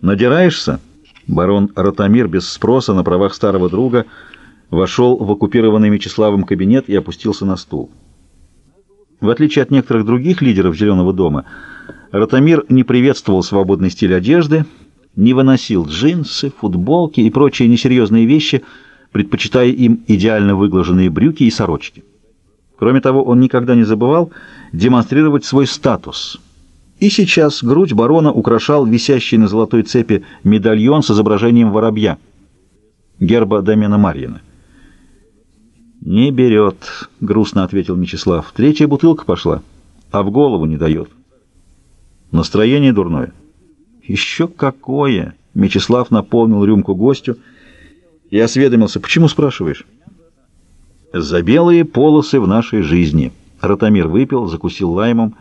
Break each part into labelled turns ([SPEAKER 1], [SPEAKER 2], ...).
[SPEAKER 1] «Надираешься?» Барон Ротамир без спроса на правах старого друга вошел в оккупированный Мечиславом кабинет и опустился на стул. В отличие от некоторых других лидеров Зеленого дома, Ротамир не приветствовал свободный стиль одежды, не выносил джинсы, футболки и прочие несерьезные вещи, предпочитая им идеально выглаженные брюки и сорочки. Кроме того, он никогда не забывал демонстрировать свой статус. И сейчас грудь барона украшал висящий на золотой цепи медальон с изображением воробья, герба домена Марьина. «Не берет», — грустно ответил Мечислав. «Третья бутылка пошла, а в голову не дает». «Настроение дурное». «Еще какое!» — Мечислав наполнил рюмку гостю и осведомился. «Почему спрашиваешь?» «За белые полосы в нашей жизни». Ратомир выпил, закусил лаймом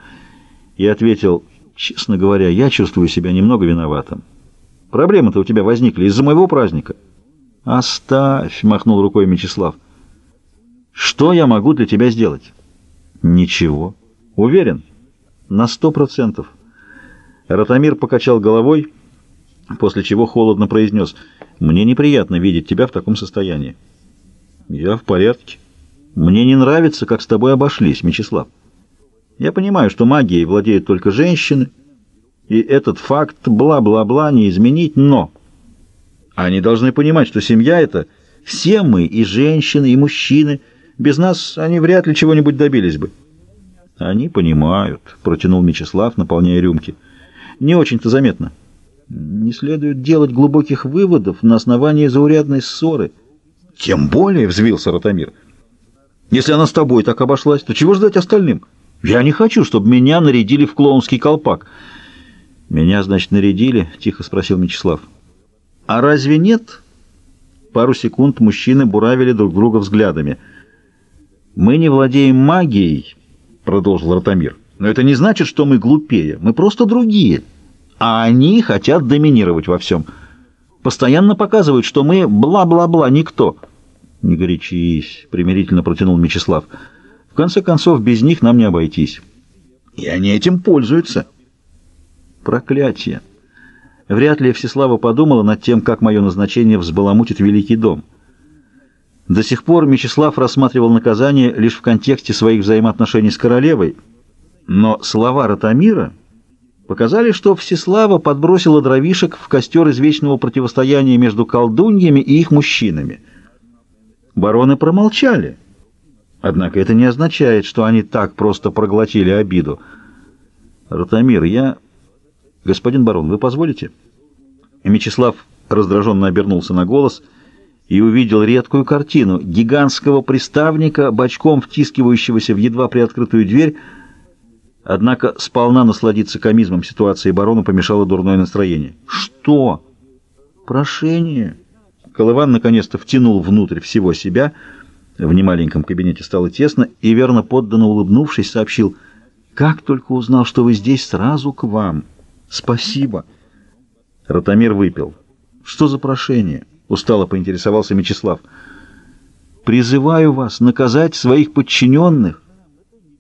[SPEAKER 1] и ответил, «Честно говоря, я чувствую себя немного виноватым. Проблемы-то у тебя возникли из-за моего праздника». «Оставь», — махнул рукой Мечислав. «Что я могу для тебя сделать?» «Ничего». «Уверен?» «На сто процентов». Ратомир покачал головой, после чего холодно произнес, «Мне неприятно видеть тебя в таком состоянии». «Я в порядке. Мне не нравится, как с тобой обошлись, Мечислав. Я понимаю, что магией владеют только женщины, и этот факт бла-бла-бла не изменить, но они должны понимать, что семья — это все мы, и женщины, и мужчины. Без нас они вряд ли чего-нибудь добились бы». «Они понимают», — протянул Мечислав, наполняя рюмки. «Не очень-то заметно. Не следует делать глубоких выводов на основании заурядной ссоры». «Тем более», — взвился Ратомир. «Если она с тобой так обошлась, то чего ждать остальным? Я не хочу, чтобы меня нарядили в клоунский колпак». «Меня, значит, нарядили?» — тихо спросил Мечислав. «А разве нет?» Пару секунд мужчины буравили друг друга взглядами. «Мы не владеем магией», — продолжил Ратомир. «Но это не значит, что мы глупее. Мы просто другие. А они хотят доминировать во всем» постоянно показывают, что мы бла-бла-бла, никто. Не горячись, примирительно протянул Мечислав. В конце концов, без них нам не обойтись. И они этим пользуются. Проклятие. Вряд ли Всеслава подумала над тем, как мое назначение взбаламутит Великий дом. До сих пор Мечислав рассматривал наказание лишь в контексте своих взаимоотношений с королевой, но слова Ратамира показали, что Всеслава подбросила дровишек в костер извечного противостояния между колдуньями и их мужчинами. Бароны промолчали. Однако это не означает, что они так просто проглотили обиду. «Ратамир, я...» «Господин барон, вы позволите?» Мечислав раздраженно обернулся на голос и увидел редкую картину гигантского приставника, бочком втискивающегося в едва приоткрытую дверь, Однако сполна насладиться комизмом ситуации барону помешало дурное настроение. «Что?» «Прошение». Колыван наконец-то втянул внутрь всего себя. В немаленьком кабинете стало тесно, и верно подданно улыбнувшись, сообщил, «Как только узнал, что вы здесь, сразу к вам. Спасибо». Ратомир выпил. «Что за прошение?» — устало поинтересовался Мечислав. «Призываю вас наказать своих подчиненных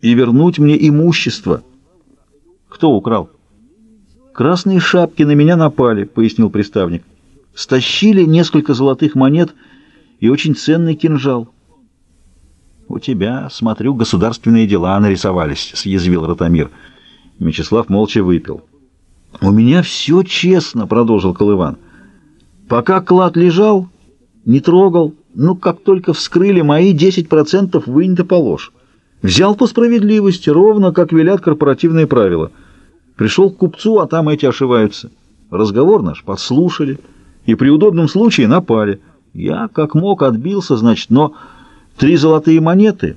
[SPEAKER 1] и вернуть мне имущество. Кто украл? Красные шапки на меня напали, пояснил приставник. Стащили несколько золотых монет и очень ценный кинжал. У тебя, смотрю, государственные дела нарисовались, съязвил Ратомир. Мечислав молча выпил. «У меня все честно», — продолжил Колыван. «Пока клад лежал, не трогал, ну, как только вскрыли мои 10% вынь да положь. Взял по справедливости, ровно как велят корпоративные правила. Пришел к купцу, а там эти ошиваются. Разговор наш подслушали и при удобном случае напали. Я как мог отбился, значит, но три золотые монеты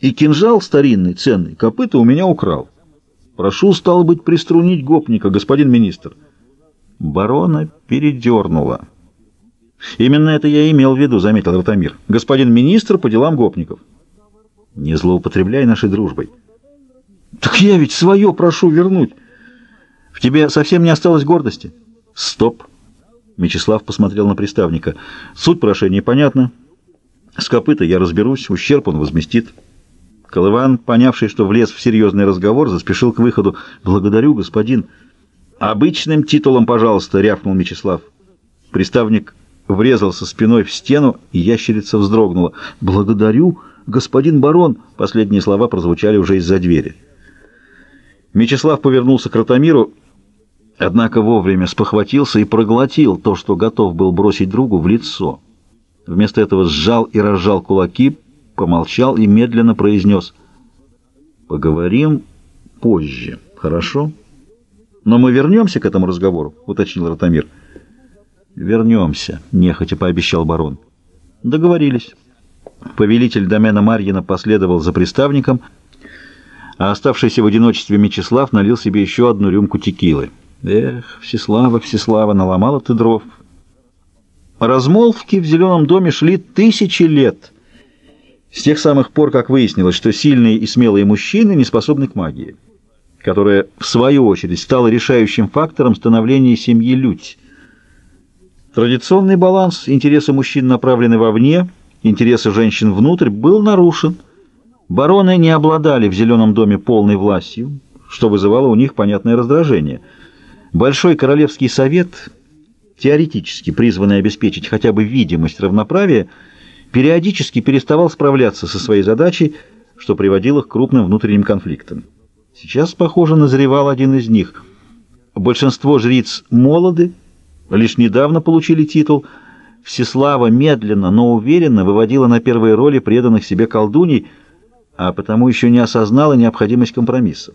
[SPEAKER 1] и кинжал старинный, ценный, копыта у меня украл. Прошу, стало быть, приструнить гопника, господин министр. Барона передернула. Именно это я имел в виду, заметил Ратамир. Господин министр по делам гопников. Не злоупотребляй нашей дружбой. Так я ведь свое прошу вернуть. В тебе совсем не осталось гордости? Стоп. Мечислав посмотрел на приставника. Суть прошения понятна. С копыта я разберусь, ущерб он возместит. Колыван, понявший, что влез в серьезный разговор, заспешил к выходу. «Благодарю, господин». «Обычным титулом, пожалуйста», — рявкнул Мечислав. Приставник врезался спиной в стену, и ящерица вздрогнула. «Благодарю, господин барон!» — последние слова прозвучали уже из-за двери. Мечислав повернулся к Ратомиру, однако вовремя спохватился и проглотил то, что готов был бросить другу в лицо. Вместо этого сжал и разжал кулаки, помолчал и медленно произнес «Поговорим позже, хорошо?» «Но мы вернемся к этому разговору», — уточнил Ратомир. «Вернемся», — нехотя пообещал барон. «Договорились». Повелитель домена Марьина последовал за приставником, а оставшийся в одиночестве Мечислав налил себе еще одну рюмку текилы. «Эх, Всеслава, Всеслава, наломала ты дров». Размолвки в Зеленом доме шли тысячи лет, с тех самых пор, как выяснилось, что сильные и смелые мужчины не способны к магии, которая, в свою очередь, стала решающим фактором становления семьи Людь. Традиционный баланс, интересы мужчин направлены вовне, интересы женщин внутрь, был нарушен. Бароны не обладали в Зеленом доме полной властью, что вызывало у них понятное раздражение. Большой Королевский совет теоретически призванный обеспечить хотя бы видимость равноправия, периодически переставал справляться со своей задачей, что приводило к крупным внутренним конфликтам. Сейчас, похоже, назревал один из них. Большинство жриц молоды, лишь недавно получили титул. Всеслава медленно, но уверенно выводила на первые роли преданных себе колдуней, а потому еще не осознала необходимость компромиссов.